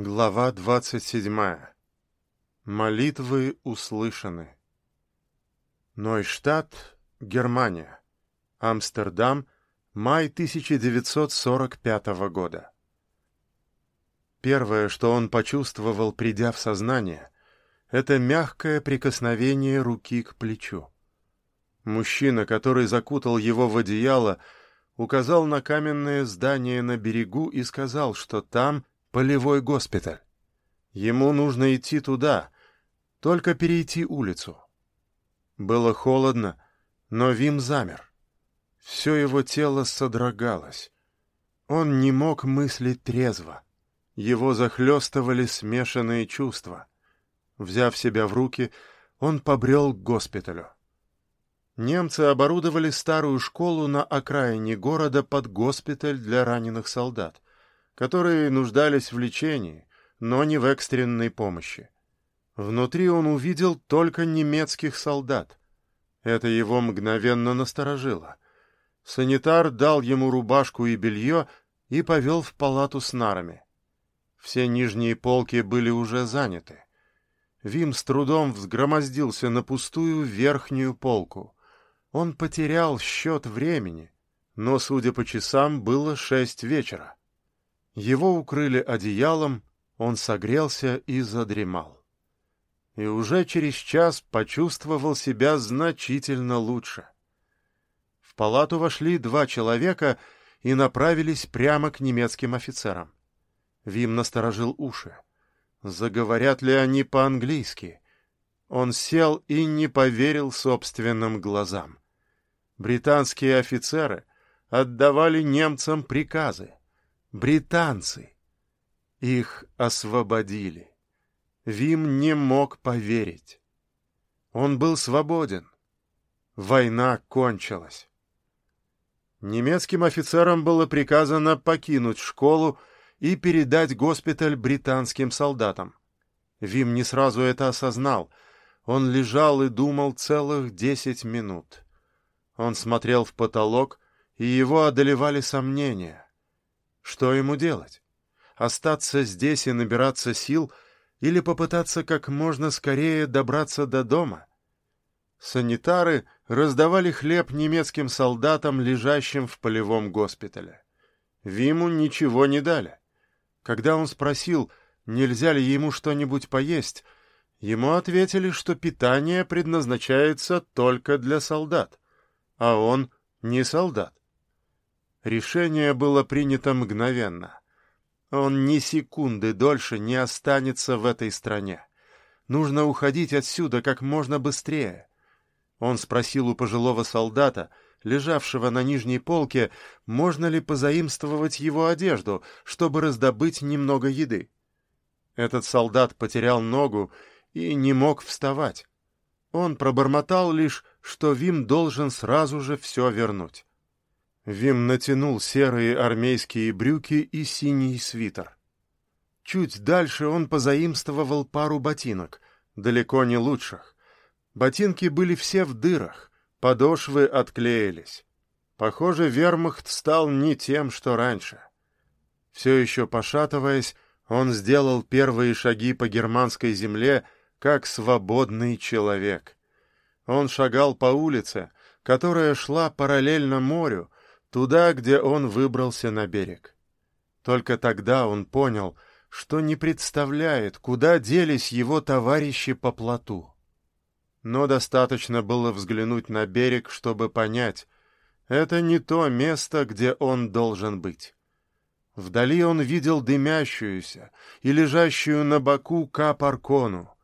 Глава двадцать седьмая. Молитвы услышаны. Нойштадт, Германия. Амстердам, май 1945 года. Первое, что он почувствовал, придя в сознание, это мягкое прикосновение руки к плечу. Мужчина, который закутал его в одеяло, указал на каменное здание на берегу и сказал, что там полевой госпиталь. Ему нужно идти туда, только перейти улицу. Было холодно, но Вим замер. Все его тело содрогалось. Он не мог мыслить трезво. Его захлестывали смешанные чувства. Взяв себя в руки, он побрел к госпиталю. Немцы оборудовали старую школу на окраине города под госпиталь для раненых солдат, которые нуждались в лечении, но не в экстренной помощи. Внутри он увидел только немецких солдат. Это его мгновенно насторожило. Санитар дал ему рубашку и белье и повел в палату с нарами. Все нижние полки были уже заняты. Вим с трудом взгромоздился на пустую верхнюю полку — он потерял счет времени, но, судя по часам, было шесть вечера. Его укрыли одеялом, он согрелся и задремал. И уже через час почувствовал себя значительно лучше. В палату вошли два человека и направились прямо к немецким офицерам. Вим насторожил уши. Заговорят ли они по-английски? Он сел и не поверил собственным глазам. Британские офицеры отдавали немцам приказы. Британцы. Их освободили. Вим не мог поверить. Он был свободен. Война кончилась. Немецким офицерам было приказано покинуть школу и передать госпиталь британским солдатам. Вим не сразу это осознал — он лежал и думал целых десять минут. Он смотрел в потолок, и его одолевали сомнения. Что ему делать? Остаться здесь и набираться сил или попытаться как можно скорее добраться до дома? Санитары раздавали хлеб немецким солдатам, лежащим в полевом госпитале. Виму ничего не дали. Когда он спросил, нельзя ли ему что-нибудь поесть, Ему ответили, что питание предназначается только для солдат, а он не солдат. Решение было принято мгновенно. Он ни секунды дольше не останется в этой стране. Нужно уходить отсюда как можно быстрее. Он спросил у пожилого солдата, лежавшего на нижней полке, можно ли позаимствовать его одежду, чтобы раздобыть немного еды. Этот солдат потерял ногу и не мог вставать. Он пробормотал лишь, что Вим должен сразу же все вернуть. Вим натянул серые армейские брюки и синий свитер. Чуть дальше он позаимствовал пару ботинок, далеко не лучших. Ботинки были все в дырах, подошвы отклеились. Похоже, вермахт стал не тем, что раньше. Все еще пошатываясь, он сделал первые шаги по германской земле как свободный человек. Он шагал по улице, которая шла параллельно морю, туда, где он выбрался на берег. Только тогда он понял, что не представляет, куда делись его товарищи по плоту. Но достаточно было взглянуть на берег, чтобы понять, это не то место, где он должен быть. Вдали он видел дымящуюся и лежащую на боку Капаркону.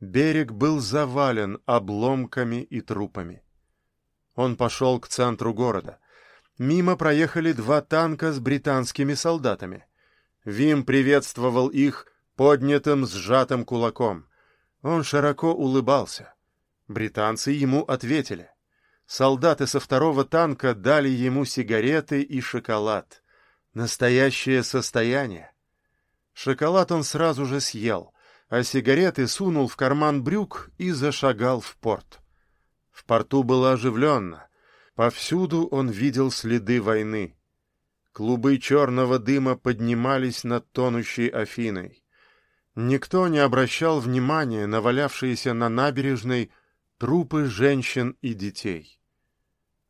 Берег был завален обломками и трупами. Он пошел к центру города. Мимо проехали два танка с британскими солдатами. Вим приветствовал их поднятым сжатым кулаком. Он широко улыбался. Британцы ему ответили. Солдаты со второго танка дали ему сигареты и шоколад. Настоящее состояние. Шоколад он сразу же съел — а сигареты сунул в карман брюк и зашагал в порт. В порту было оживленно. Повсюду он видел следы войны. Клубы черного дыма поднимались над тонущей Афиной. Никто не обращал внимания на валявшиеся на набережной трупы женщин и детей.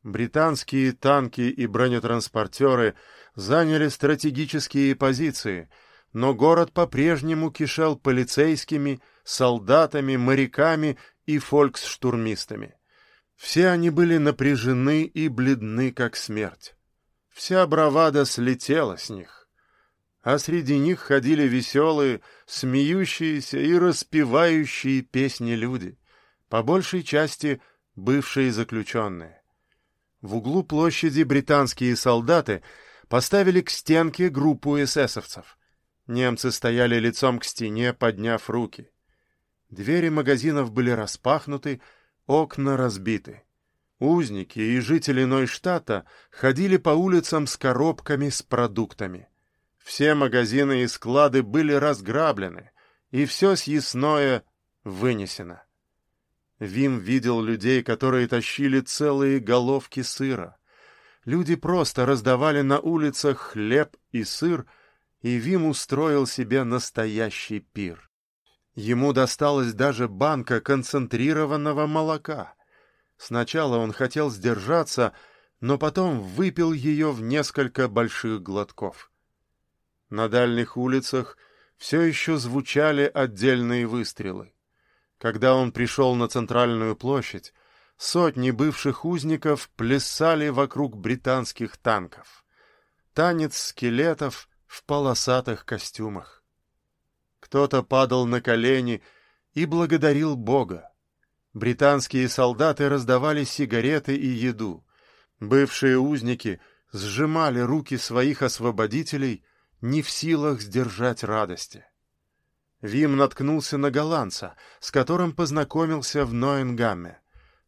Британские танки и бронетранспортеры заняли стратегические позиции, но город по-прежнему кишел полицейскими, солдатами, моряками и фольксштурмистами. Все они были напряжены и бледны, как смерть. Вся бравада слетела с них. А среди них ходили веселые, смеющиеся и распевающие песни люди, по большей части бывшие заключенные. В углу площади британские солдаты поставили к стенке группу эсэсовцев. Немцы стояли лицом к стене, подняв руки. Двери магазинов были распахнуты, окна разбиты. Узники и жители Нойштата ходили по улицам с коробками с продуктами. Все магазины и склады были разграблены, и все съестное вынесено. Вим видел людей, которые тащили целые головки сыра. Люди просто раздавали на улицах хлеб и сыр, и Вим устроил себе настоящий пир. Ему досталась даже банка концентрированного молока. Сначала он хотел сдержаться, но потом выпил ее в несколько больших глотков. На дальних улицах все еще звучали отдельные выстрелы. Когда он пришел на центральную площадь, сотни бывших узников плясали вокруг британских танков. Танец скелетов в полосатых костюмах. Кто-то падал на колени и благодарил Бога. Британские солдаты раздавали сигареты и еду. Бывшие узники сжимали руки своих освободителей, не в силах сдержать радости. Вим наткнулся на голландца, с которым познакомился в Ноенгамме.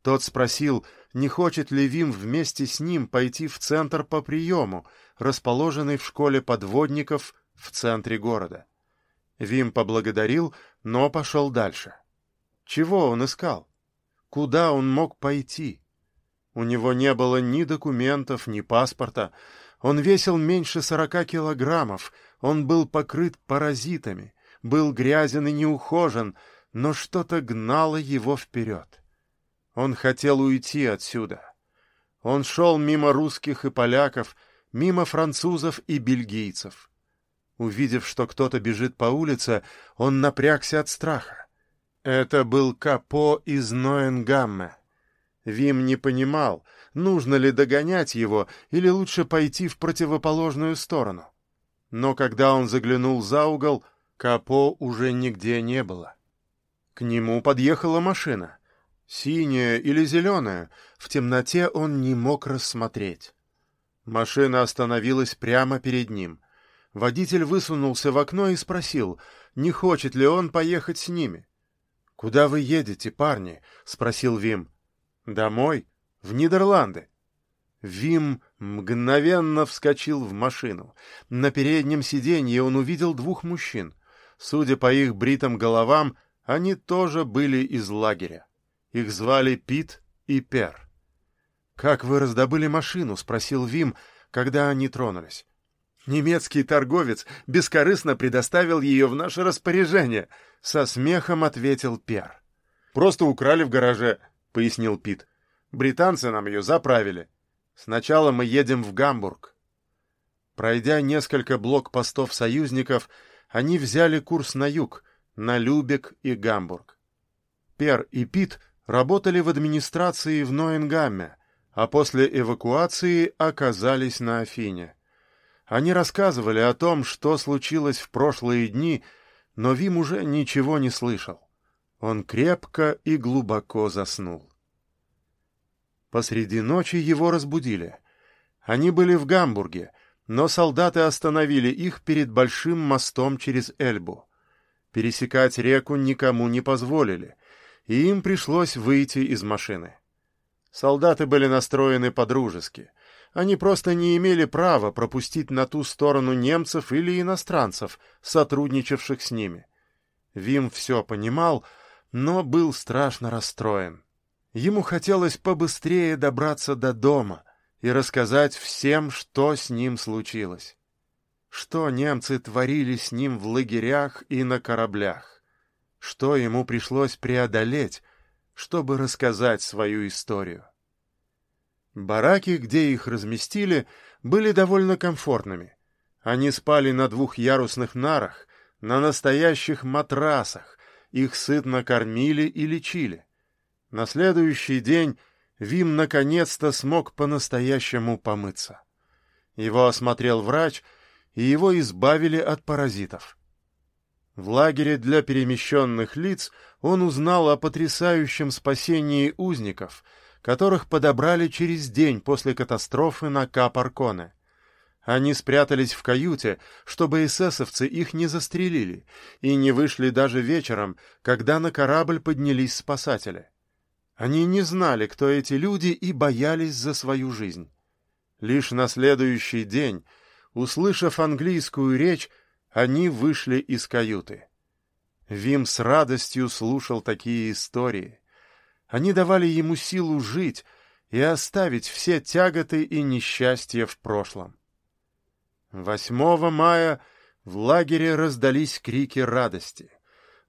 Тот спросил, не хочет ли Вим вместе с ним пойти в центр по приему, расположенный в школе подводников в центре города. Вим поблагодарил, но пошел дальше. Чего он искал? Куда он мог пойти? У него не было ни документов, ни паспорта. Он весил меньше сорока килограммов, он был покрыт паразитами — был грязен и неухожен, но что-то гнало его вперед. Он хотел уйти отсюда. Он шел мимо русских и поляков, мимо французов и бельгийцев. Увидев, что кто-то бежит по улице, он напрягся от страха. Это был Капо из Ноенгамме. Вим не понимал, нужно ли догонять его или лучше пойти в противоположную сторону. Но когда он заглянул за угол, Капо уже нигде не было. К нему подъехала машина. Синяя или зеленая, в темноте он не мог рассмотреть. Машина остановилась прямо перед ним. Водитель высунулся в окно и спросил, не хочет ли он поехать с ними. — Куда вы едете, парни? — спросил Вим. — Домой, в Нидерланды. Вим мгновенно вскочил в машину. На переднем сиденье он увидел двух мужчин. Судя по их бритым головам, они тоже были из лагеря. Их звали Пит и Пер. «Как вы раздобыли машину?» — спросил Вим, когда они тронулись. «Немецкий торговец бескорыстно предоставил ее в наше распоряжение», — со смехом ответил Пер. «Просто украли в гараже», — пояснил Пит. «Британцы нам ее заправили. Сначала мы едем в Гамбург». Пройдя несколько блокпостов союзников, они взяли курс на юг, на Любек и Гамбург. Пер и Пит работали в администрации в Ноенгамме, а после эвакуации оказались на Афине. Они рассказывали о том, что случилось в прошлые дни, но Вим уже ничего не слышал. Он крепко и глубоко заснул. Посреди ночи его разбудили. Они были в Гамбурге, но солдаты остановили их перед большим мостом через Эльбу. Пересекать реку никому не позволили, и им пришлось выйти из машины. Солдаты были настроены по-дружески. Они просто не имели права пропустить на ту сторону немцев или иностранцев, сотрудничавших с ними. Вим все понимал, но был страшно расстроен. Ему хотелось побыстрее добраться до дома — и рассказать всем, что с ним случилось. Что немцы творили с ним в лагерях и на кораблях? Что ему пришлось преодолеть, чтобы рассказать свою историю? Бараки, где их разместили, были довольно комфортными. Они спали на двухъярусных нарах, на настоящих матрасах, их сытно кормили и лечили. На следующий день Вим наконец-то смог по-настоящему помыться. Его осмотрел врач, и его избавили от паразитов. В лагере для перемещенных лиц он узнал о потрясающем спасении узников, которых подобрали через день после катастрофы на Капарконе. Они спрятались в каюте, чтобы эсэсовцы их не застрелили, и не вышли даже вечером, когда на корабль поднялись спасатели. Они не знали, кто эти люди, и боялись за свою жизнь. Лишь на следующий день, услышав английскую речь, они вышли из каюты. Вим с радостью слушал такие истории. Они давали ему силу жить и оставить все тяготы и несчастья в прошлом. 8 мая в лагере раздались крики радости.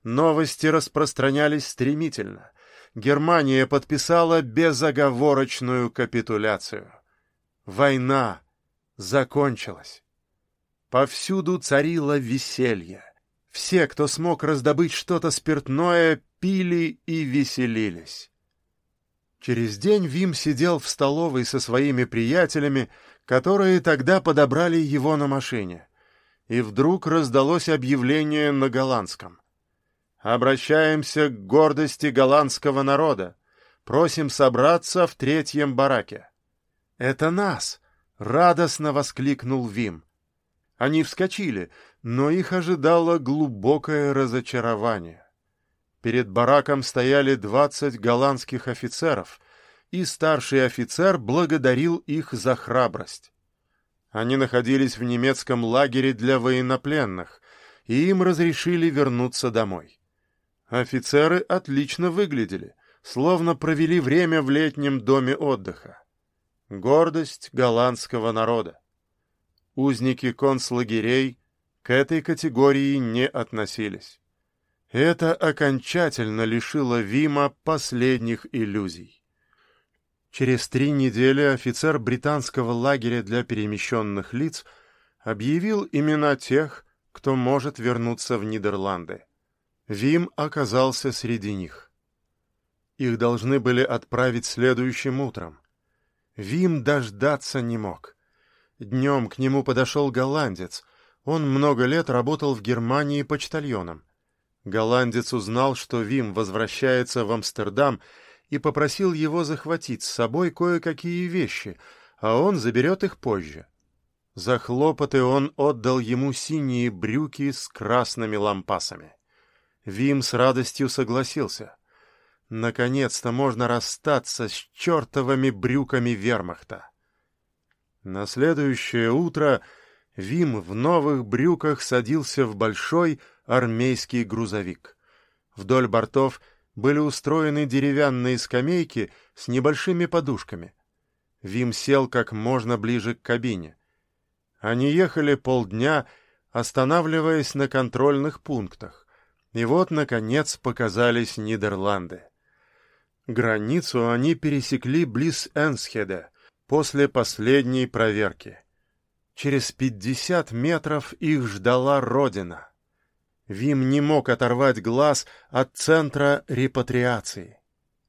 Новости распространялись стремительно. Германия подписала безоговорочную капитуляцию. Война закончилась. Повсюду царило веселье. Все, кто смог раздобыть что-то спиртное, пили и веселились. Через день Вим сидел в столовой со своими приятелями, которые тогда подобрали его на машине. И вдруг раздалось объявление на голландском. «Обращаемся к гордости голландского народа. Просим собраться в третьем бараке». «Это нас!» — радостно воскликнул Вим. Они вскочили, но их ожидало глубокое разочарование. Перед бараком стояли двадцать голландских офицеров, и старший офицер благодарил их за храбрость. Они находились в немецком лагере для военнопленных, и им разрешили вернуться домой. Офицеры отлично выглядели, словно провели время в летнем доме отдыха. Гордость голландского народа. Узники концлагерей к этой категории не относились. Это окончательно лишило Вима последних иллюзий. Через три недели офицер британского лагеря для перемещенных лиц объявил имена тех, кто может вернуться в Нидерланды. Вим оказался среди них. Их должны были отправить следующим утром. Вим дождаться не мог. Днем к нему подошел голландец. Он много лет работал в Германии почтальоном. Голландец узнал, что Вим возвращается в Амстердам и попросил его захватить с собой кое-какие вещи, а он заберет их позже. За хлопоты он отдал ему синие брюки с красными лампасами. Вим с радостью согласился. Наконец-то можно расстаться с чертовыми брюками вермахта. На следующее утро Вим в новых брюках садился в большой армейский грузовик. Вдоль бортов были устроены деревянные скамейки с небольшими подушками. Вим сел как можно ближе к кабине. Они ехали полдня, останавливаясь на контрольных пунктах. И вот, наконец, показались Нидерланды. Границу они пересекли близ Энсхеда после последней проверки. Через пятьдесят метров их ждала Родина. Вим не мог оторвать глаз от центра репатриации.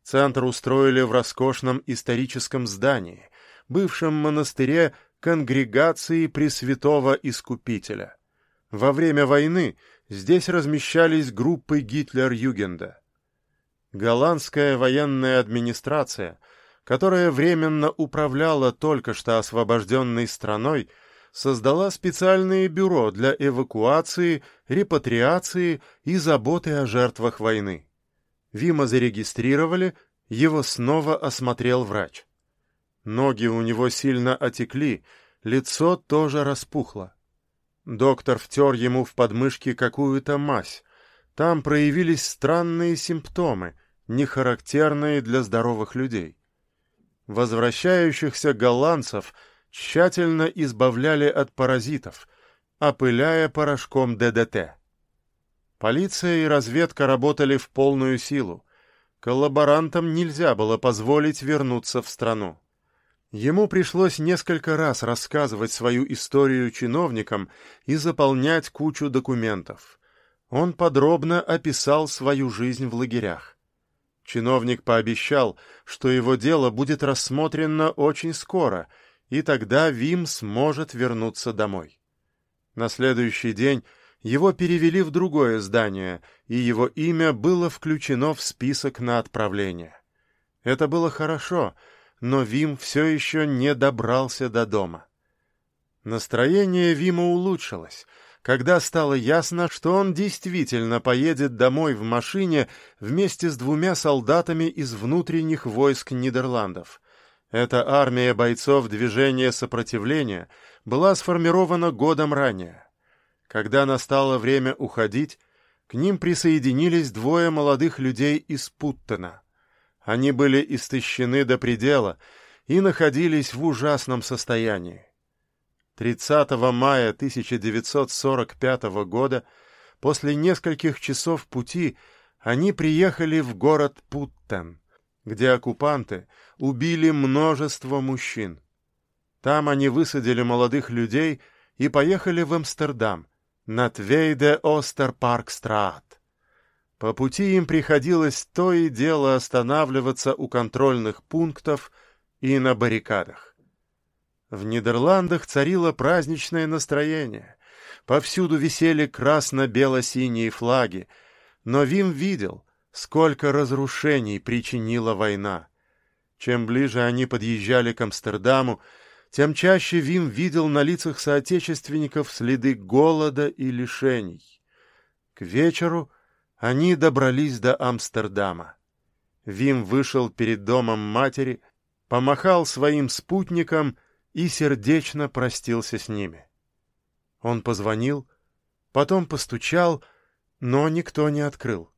Центр устроили в роскошном историческом здании, бывшем монастыре конгрегации Пресвятого Искупителя. Во время войны здесь размещались группы Гитлер-Югенда. Голландская военная администрация, которая временно управляла только что освобожденной страной, создала специальное бюро для эвакуации, репатриации и заботы о жертвах войны. Вима зарегистрировали, его снова осмотрел врач. Ноги у него сильно отекли, лицо тоже распухло. Доктор втер ему в подмышки какую-то мазь. Там проявились странные симптомы, не характерные для здоровых людей. Возвращающихся голландцев – тщательно избавляли от паразитов, опыляя порошком ДДТ. Полиция и разведка работали в полную силу. Коллаборантам нельзя было позволить вернуться в страну. Ему пришлось несколько раз рассказывать свою историю чиновникам и заполнять кучу документов. Он подробно описал свою жизнь в лагерях. Чиновник пообещал, что его дело будет рассмотрено очень скоро, и тогда Вим сможет вернуться домой. На следующий день его перевели в другое здание, и его имя было включено в список на отправление. Это было хорошо — но Вим все еще не добрался до дома. Настроение Вима улучшилось, когда стало ясно, что он действительно поедет домой в машине вместе с двумя солдатами из внутренних войск Нидерландов. Эта армия бойцов движения сопротивления была сформирована годом ранее. Когда настало время уходить, к ним присоединились двое молодых людей из Путтена — они были истощены до предела и находились в ужасном состоянии. 30 мая 1945 года, после нескольких часов пути, они приехали в город Путтен, где оккупанты убили множество мужчин. Там они высадили молодых людей и поехали в Амстердам, на Твейде Остерпаркстрат. По пути им приходилось то и дело останавливаться у контрольных пунктов и на баррикадах. В Нидерландах царило праздничное настроение. Повсюду висели красно-бело-синие флаги, но Вим видел, сколько разрушений причинила война. Чем ближе они подъезжали к Амстердаму, тем чаще Вим видел на лицах соотечественников следы голода и лишений. К вечеру они добрались до Амстердама. Вим вышел перед домом матери, помахал своим спутникам и сердечно простился с ними. Он позвонил, потом постучал, но никто не открыл.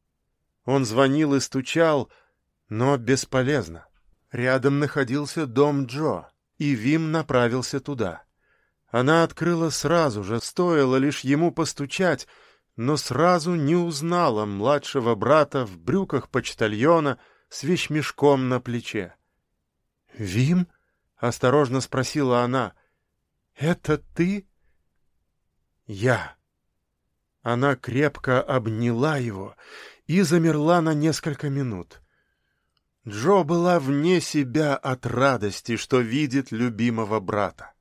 Он звонил и стучал, но бесполезно. Рядом находился дом Джо, и Вим направился туда. Она открыла сразу же, стоило лишь ему постучать — но сразу не узнала младшего брата в брюках почтальона с вещмешком на плече. «Вим?» — осторожно спросила она. «Это ты?» «Я». Она крепко обняла его и замерла на несколько минут. Джо была вне себя от радости, что видит любимого брата.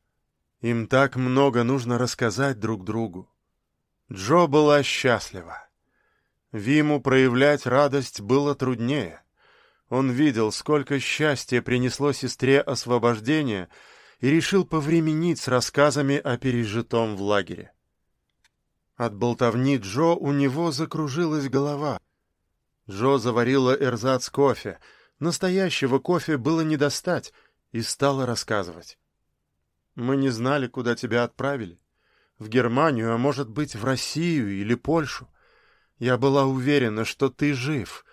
Им так много нужно рассказать друг другу. Джо была счастлива. Виму проявлять радость было труднее. Он видел, сколько счастья принесло сестре освобождение, и решил повременить с рассказами о пережитом в лагере. От болтовни Джо у него закружилась голова. Джо заварила эрзац кофе. Настоящего кофе было не достать, и стала рассказывать. «Мы не знали, куда тебя отправили в Германию, а может быть, в Россию или Польшу. Я была уверена, что ты жив,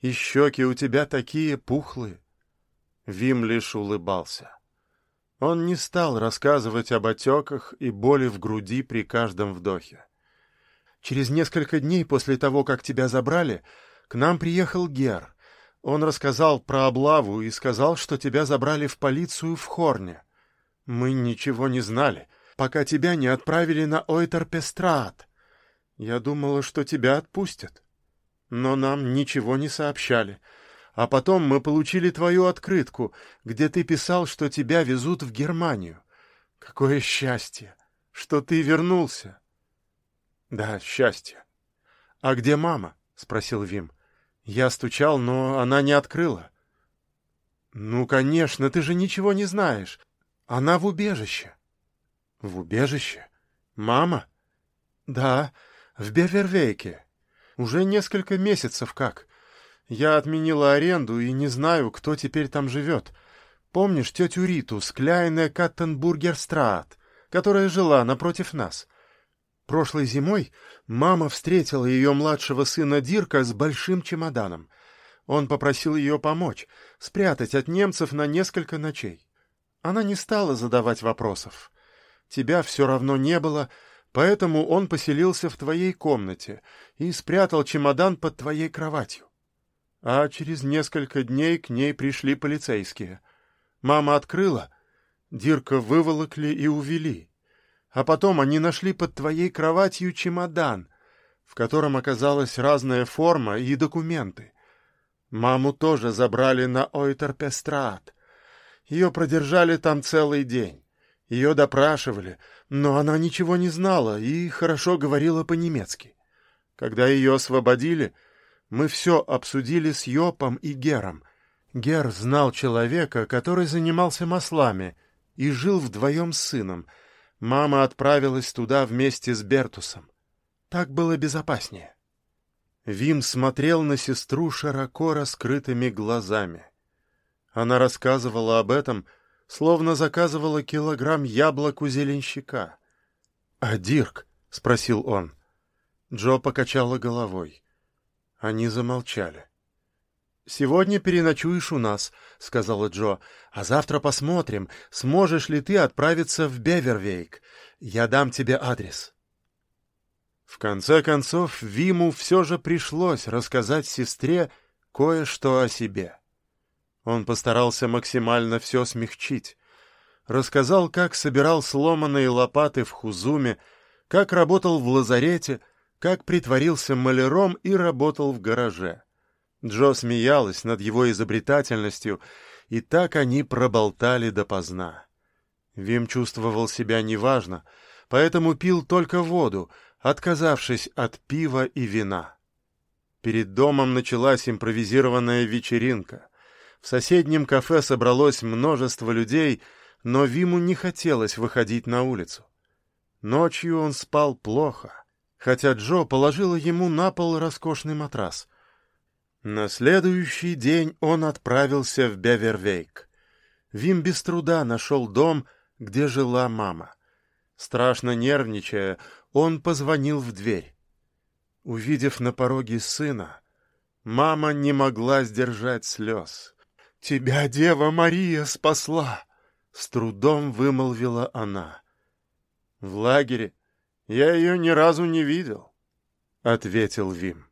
и щеки у тебя такие пухлые. Вим лишь улыбался. Он не стал рассказывать об отеках и боли в груди при каждом вдохе. Через несколько дней после того, как тебя забрали, к нам приехал Гер. Он рассказал про облаву и сказал, что тебя забрали в полицию в Хорне. Мы ничего не знали — пока тебя не отправили на Ойтерпестрат. Я думала, что тебя отпустят. Но нам ничего не сообщали. А потом мы получили твою открытку, где ты писал, что тебя везут в Германию. Какое счастье, что ты вернулся. Да, счастье. А где мама? спросил Вим. Я стучал, но она не открыла. Ну, конечно, ты же ничего не знаешь. Она в убежище. В убежище? Мама? Да, в Бевервейке. Уже несколько месяцев как. Я отменила аренду и не знаю, кто теперь там живет. Помнишь тетю Риту с Кляйне Каттенбургерстрат, которая жила напротив нас? Прошлой зимой мама встретила ее младшего сына Дирка с большим чемоданом. Он попросил ее помочь, спрятать от немцев на несколько ночей. Она не стала задавать вопросов. Тебя все равно не было, поэтому он поселился в твоей комнате и спрятал чемодан под твоей кроватью. А через несколько дней к ней пришли полицейские. Мама открыла, Дирка выволокли и увели. А потом они нашли под твоей кроватью чемодан, в котором оказалась разная форма и документы. Маму тоже забрали на Ойтерпестрат. Ее продержали там целый день. Ее допрашивали, но она ничего не знала и хорошо говорила по-немецки. Когда ее освободили, мы все обсудили с Йопом и Гером. Гер знал человека, который занимался маслами, и жил вдвоем с сыном. Мама отправилась туда вместе с Бертусом. Так было безопаснее. Вим смотрел на сестру широко раскрытыми глазами. Она рассказывала об этом, словно заказывала килограмм яблок у зеленщика. — А Дирк? — спросил он. Джо покачала головой. Они замолчали. «Сегодня переночуешь у нас», — сказала Джо, — «а завтра посмотрим, сможешь ли ты отправиться в Бевервейк. Я дам тебе адрес». В конце концов, Виму все же пришлось рассказать сестре кое-что о себе. Он постарался максимально все смягчить. Рассказал, как собирал сломанные лопаты в Хузуме, как работал в лазарете, как притворился маляром и работал в гараже. Джо смеялась над его изобретательностью, и так они проболтали допоздна. Вим чувствовал себя неважно, поэтому пил только воду — отказавшись от пива и вина. Перед домом началась импровизированная вечеринка. В соседнем кафе собралось множество людей, но Виму не хотелось выходить на улицу. Ночью он спал плохо, хотя Джо положила ему на пол роскошный матрас. На следующий день он отправился в Бевервейк. Вим без труда нашел дом, где жила мама. Страшно нервничая, он позвонил в дверь. Увидев на пороге сына, мама не могла сдержать слез. «Тебя Дева Мария спасла!» — с трудом вымолвила она. «В лагере я ее ни разу не видел», — ответил Вим.